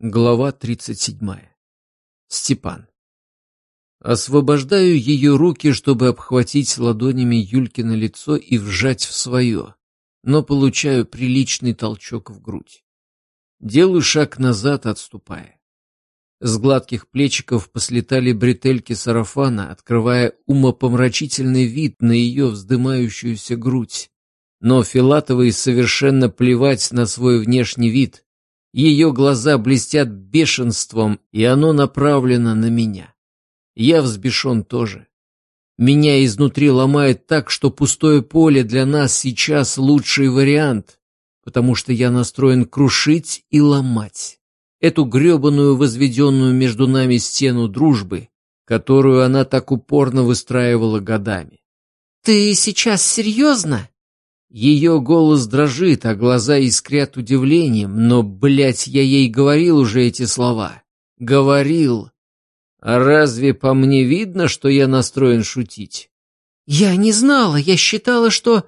Глава 37. Степан. Освобождаю ее руки, чтобы обхватить ладонями Юлькино лицо и вжать в свое, но получаю приличный толчок в грудь. Делаю шаг назад, отступая. С гладких плечиков послетали бретельки сарафана, открывая умопомрачительный вид на ее вздымающуюся грудь. Но Филатовой совершенно плевать на свой внешний вид — ее глаза блестят бешенством, и оно направлено на меня. Я взбешен тоже. Меня изнутри ломает так, что пустое поле для нас сейчас лучший вариант, потому что я настроен крушить и ломать эту гребаную возведенную между нами стену дружбы, которую она так упорно выстраивала годами. «Ты сейчас серьезно?» Ее голос дрожит, а глаза искрят удивлением, но, блядь, я ей говорил уже эти слова. Говорил. А разве по мне видно, что я настроен шутить? Я не знала, я считала, что...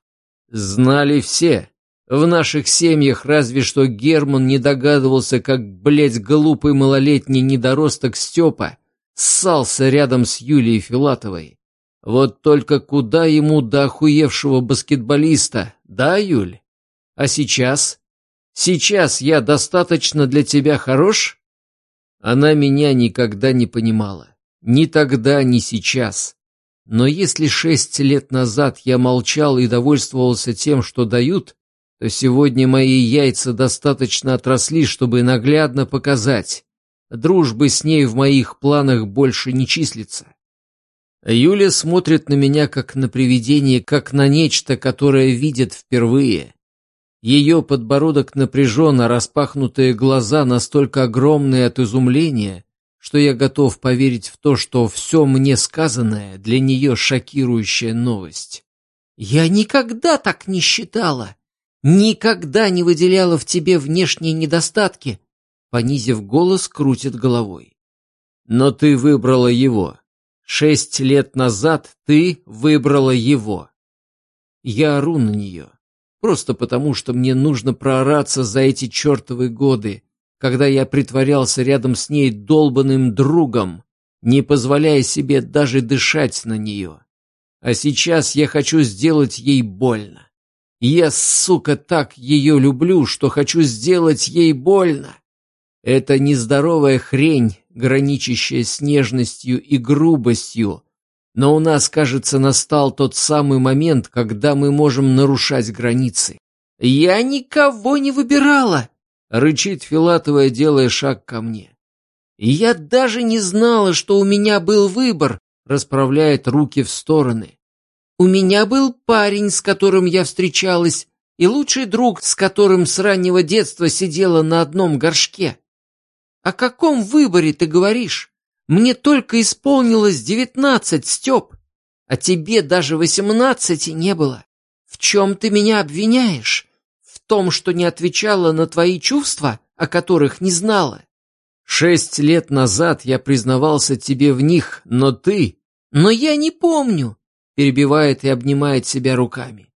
Знали все. В наших семьях разве что Герман не догадывался, как, блядь, глупый малолетний недоросток Степа ссался рядом с Юлией Филатовой. Вот только куда ему до охуевшего баскетболиста, да, Юль? А сейчас? Сейчас я достаточно для тебя хорош? Она меня никогда не понимала. Ни тогда, ни сейчас. Но если шесть лет назад я молчал и довольствовался тем, что дают, то сегодня мои яйца достаточно отросли, чтобы наглядно показать. Дружбы с ней в моих планах больше не числится. Юля смотрит на меня как на привидение, как на нечто, которое видит впервые. Ее подбородок напряжен, а распахнутые глаза настолько огромные от изумления, что я готов поверить в то, что все мне сказанное для нее шокирующая новость. «Я никогда так не считала! Никогда не выделяла в тебе внешние недостатки!» Понизив голос, крутит головой. «Но ты выбрала его. Шесть лет назад ты выбрала его. Я ору на нее. Просто потому, что мне нужно проораться за эти чертовы годы, когда я притворялся рядом с ней долбанным другом, не позволяя себе даже дышать на нее. А сейчас я хочу сделать ей больно. Я, сука, так ее люблю, что хочу сделать ей больно. Это нездоровая хрень, граничащая с нежностью и грубостью, но у нас, кажется, настал тот самый момент, когда мы можем нарушать границы. «Я никого не выбирала!» — рычит Филатовая, делая шаг ко мне. «Я даже не знала, что у меня был выбор», — расправляет руки в стороны. «У меня был парень, с которым я встречалась, и лучший друг, с которым с раннего детства сидела на одном горшке. О каком выборе ты говоришь? Мне только исполнилось девятнадцать, Степ, а тебе даже восемнадцати не было. В чем ты меня обвиняешь? В том, что не отвечала на твои чувства, о которых не знала? Шесть лет назад я признавался тебе в них, но ты... Но я не помню, перебивает и обнимает себя руками.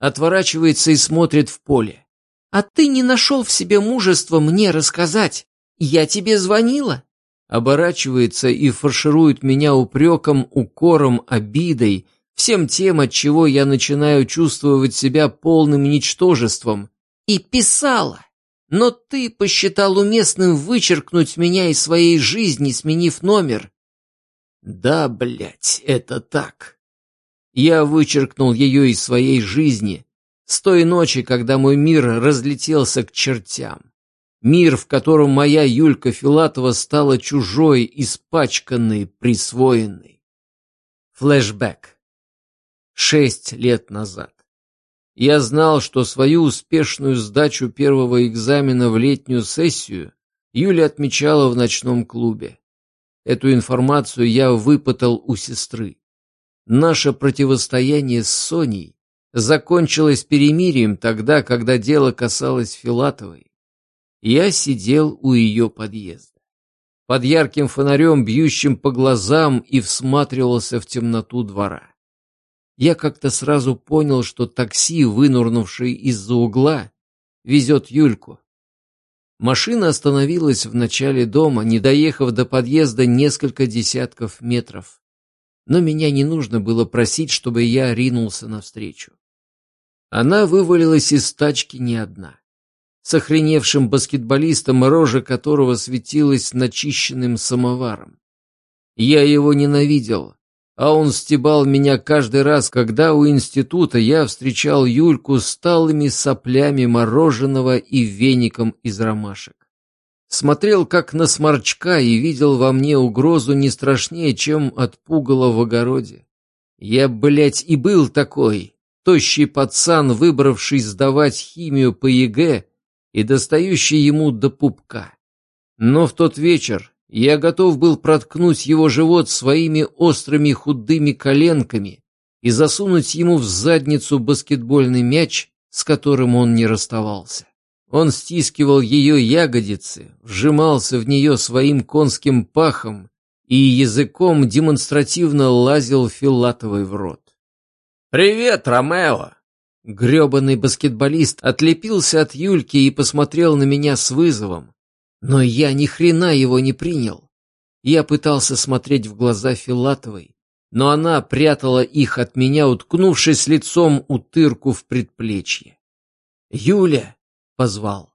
Отворачивается и смотрит в поле. А ты не нашел в себе мужества мне рассказать, я тебе звонила?» Оборачивается и фарширует меня упреком, укором, обидой, всем тем, от чего я начинаю чувствовать себя полным ничтожеством. «И писала!» Но ты посчитал уместным вычеркнуть меня из своей жизни, сменив номер. Да, блядь, это так. Я вычеркнул ее из своей жизни с той ночи, когда мой мир разлетелся к чертям. Мир, в котором моя Юлька Филатова стала чужой, испачканной, присвоенной. Флэшбэк. Шесть лет назад. Я знал, что свою успешную сдачу первого экзамена в летнюю сессию Юля отмечала в ночном клубе. Эту информацию я выпытал у сестры. Наше противостояние с Соней закончилось перемирием тогда, когда дело касалось Филатовой. Я сидел у ее подъезда. Под ярким фонарем, бьющим по глазам, и всматривался в темноту двора. Я как-то сразу понял, что такси, вынурнувший из-за угла, везет Юльку. Машина остановилась в начале дома, не доехав до подъезда несколько десятков метров. Но меня не нужно было просить, чтобы я ринулся навстречу. Она вывалилась из тачки не одна. С охреневшим баскетболистом, рожа которого светилась начищенным самоваром. Я его ненавидел, а он стебал меня каждый раз, когда у института я встречал Юльку с талыми соплями мороженого и веником из ромашек. Смотрел как на сморчка и видел во мне угрозу не страшнее, чем от пугала в огороде. Я, блядь, и был такой, тощий пацан, выбравший сдавать химию по ЕГЭ и достающий ему до пупка. Но в тот вечер я готов был проткнуть его живот своими острыми худыми коленками и засунуть ему в задницу баскетбольный мяч, с которым он не расставался. Он стискивал ее ягодицы, вжимался в нее своим конским пахом и языком демонстративно лазил Филатовой в рот. «Привет, Ромео!» Гребаный баскетболист отлепился от Юльки и посмотрел на меня с вызовом, но я ни хрена его не принял. Я пытался смотреть в глаза Филатовой, но она прятала их от меня, уткнувшись лицом утырку в предплечье. «Юля!» — позвал.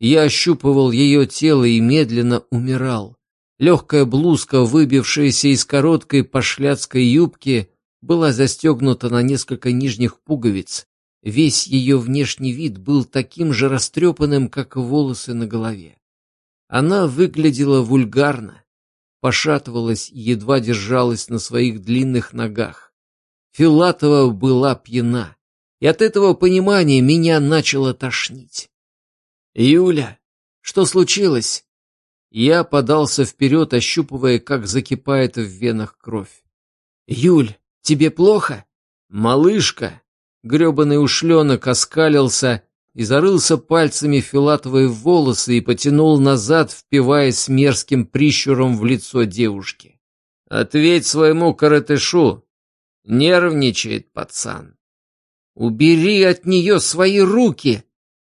Я ощупывал ее тело и медленно умирал. Легкая блузка, выбившаяся из короткой пошляцкой юбки, была застегнута на несколько нижних пуговиц. Весь ее внешний вид был таким же растрепанным, как волосы на голове. Она выглядела вульгарно, пошатывалась и едва держалась на своих длинных ногах. Филатова была пьяна, и от этого понимания меня начало тошнить. «Юля, что случилось?» Я подался вперед, ощупывая, как закипает в венах кровь. «Юль, тебе плохо?» «Малышка!» Гребаный ушленок оскалился и зарылся пальцами Филатовой в волосы и потянул назад, впиваясь мерзким прищуром в лицо девушки. «Ответь своему коротышу! Нервничает пацан!» «Убери от нее свои руки!»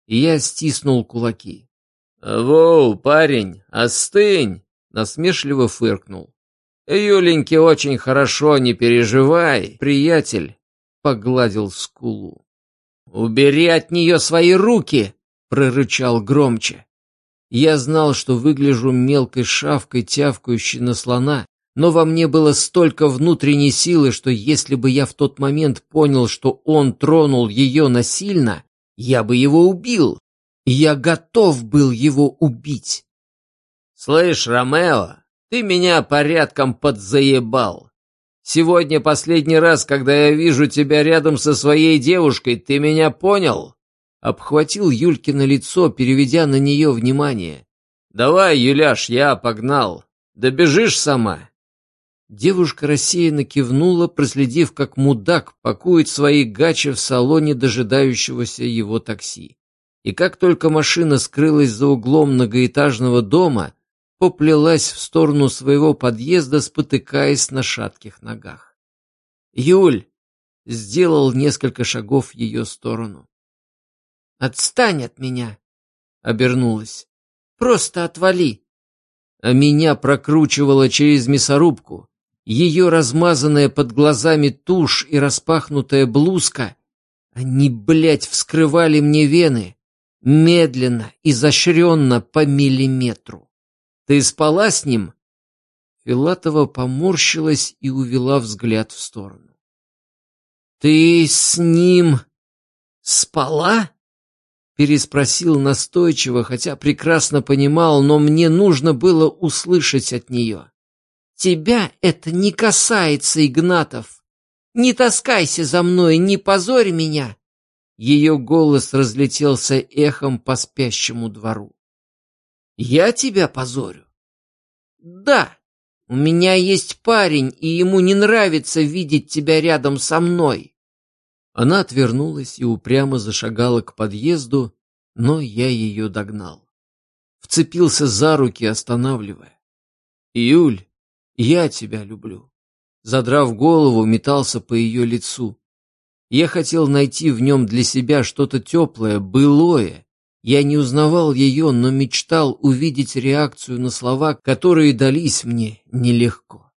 Я стиснул кулаки. «Воу, парень, остынь!» Насмешливо фыркнул. «Юленьке очень хорошо, не переживай, приятель!» Погладил скулу. «Убери от нее свои руки!» — прорычал громче. Я знал, что выгляжу мелкой шавкой, тявкающей на слона, но во мне было столько внутренней силы, что если бы я в тот момент понял, что он тронул ее насильно, я бы его убил. Я готов был его убить. «Слышь, Ромео, ты меня порядком подзаебал. Сегодня последний раз, когда я вижу тебя рядом со своей девушкой, ты меня понял?» Обхватил Юлькино лицо, переведя на нее внимание. «Давай, Юляш, я погнал. Добежишь сама?» Девушка рассеянно кивнула, проследив, как мудак пакует свои гачи в салоне дожидающегося его такси. И как только машина скрылась за углом многоэтажного дома, поплелась в сторону своего подъезда, спотыкаясь на шатких ногах. «Юль!» — сделал несколько шагов в ее сторону. «Отстань от меня!» — обернулась. «Просто отвали!» А меня прокручивало через мясорубку. Ее размазанная под глазами тушь и распахнутая блузка, они, блядь, вскрывали мне вены, медленно, изощренно, по миллиметру. Ты спала с ним?» Филатова поморщилась и увела взгляд в сторону. «Ты с ним спала?» Переспросил настойчиво, хотя прекрасно понимал, но мне нужно было услышать от нее. «Тебя это не касается, Игнатов! Не таскайся за мной, не позорь меня!» Ее голос разлетелся эхом по спящему двору. Я тебя позорю? Да, у меня есть парень, и ему не нравится видеть тебя рядом со мной. Она отвернулась и упрямо зашагала к подъезду, но я ее догнал. Вцепился за руки, останавливая. «Юль, я тебя люблю». Задрав голову, метался по ее лицу. Я хотел найти в нем для себя что-то теплое, былое, Я не узнавал ее, но мечтал увидеть реакцию на слова, которые дались мне нелегко.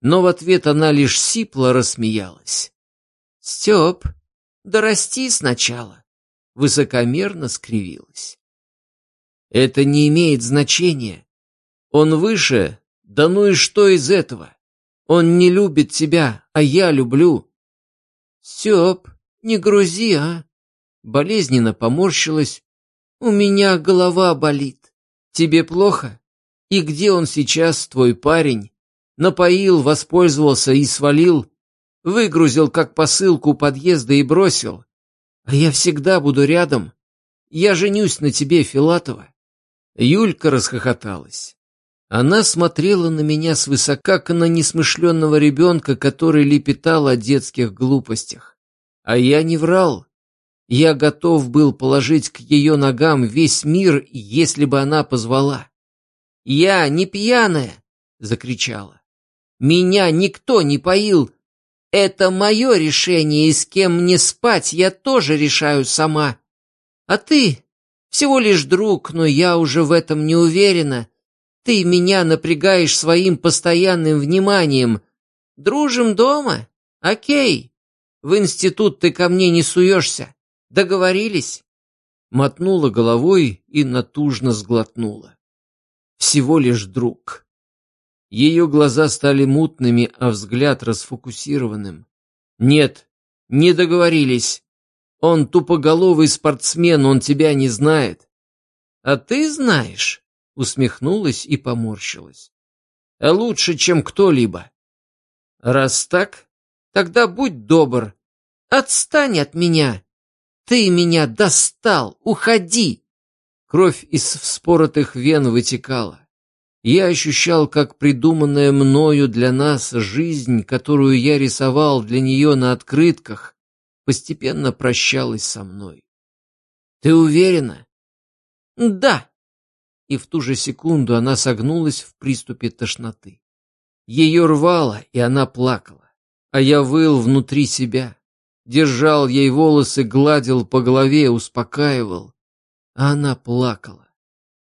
Но в ответ она лишь сипло рассмеялась. «Степ, да расти сначала!» Высокомерно скривилась. «Это не имеет значения. Он выше, да ну и что из этого? Он не любит тебя, а я люблю». «Степ, не грузи, а?» Болезненно поморщилась, «У меня голова болит. Тебе плохо? И где он сейчас, твой парень? Напоил, воспользовался и свалил? Выгрузил как посылку у подъезда и бросил? А я всегда буду рядом. Я женюсь на тебе, Филатова». Юлька расхохоталась. Она смотрела на меня свысока, как на несмышленного ребенка, который лепетал о детских глупостях. А я не врал. Я готов был положить к ее ногам весь мир, если бы она позвала. «Я не пьяная!» — закричала. «Меня никто не поил! Это мое решение, и с кем мне спать я тоже решаю сама. А ты всего лишь друг, но я уже в этом не уверена. Ты меня напрягаешь своим постоянным вниманием. Дружим дома? Окей. В институт ты ко мне не суешься. Договорились?» Мотнула головой и натужно сглотнула. «Всего лишь друг». Ее глаза стали мутными, а взгляд расфокусированным. «Нет, не договорились. Он тупоголовый спортсмен, он тебя не знает». «А ты знаешь?» — усмехнулась и поморщилась. «А лучше, чем кто-либо». «Раз так, тогда будь добр. Отстань от меня. «Ты меня достал! Уходи!» Кровь из вспоротых вен вытекала. Я ощущал, как придуманная мною для нас жизнь, которую я рисовал для нее на открытках, постепенно прощалась со мной. «Ты уверена?» «Да!» И в ту же секунду она согнулась в приступе тошноты. Ее рвало, и она плакала, а я выл внутри себя держал ей волосы, гладил по голове, успокаивал. А она плакала.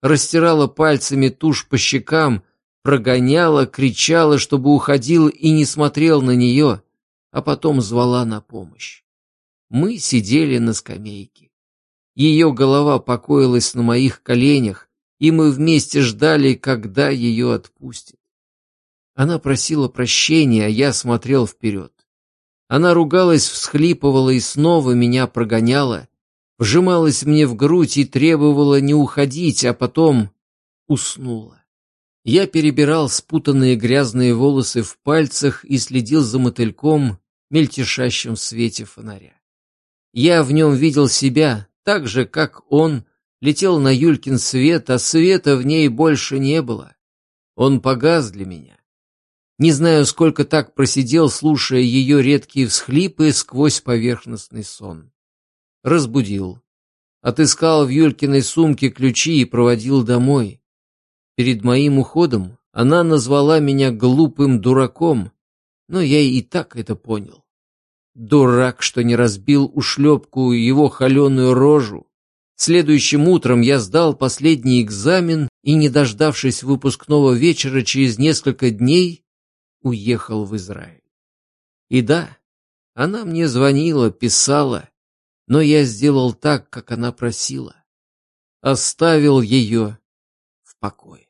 Растирала пальцами тушь по щекам, прогоняла, кричала, чтобы уходил и не смотрел на нее, а потом звала на помощь. Мы сидели на скамейке. Ее голова покоилась на моих коленях, и мы вместе ждали, когда ее отпустят. Она просила прощения, а я смотрел вперед. Она ругалась, всхлипывала и снова меня прогоняла, вжималась мне в грудь и требовала не уходить, а потом уснула. Я перебирал спутанные грязные волосы в пальцах и следил за мотыльком, мельтешащим в свете фонаря. Я в нем видел себя, так же, как он, летел на Юлькин свет, а света в ней больше не было. Он погас для меня. Не знаю, сколько так просидел, слушая ее редкие всхлипы сквозь поверхностный сон. Разбудил. Отыскал в Юлькиной сумке ключи и проводил домой. Перед моим уходом она назвала меня глупым дураком, но я и так это понял. Дурак, что не разбил ушлепку его холеную рожу. Следующим утром я сдал последний экзамен и, не дождавшись выпускного вечера через несколько дней, уехал в Израиль. И да, она мне звонила, писала, но я сделал так, как она просила. Оставил ее в покое.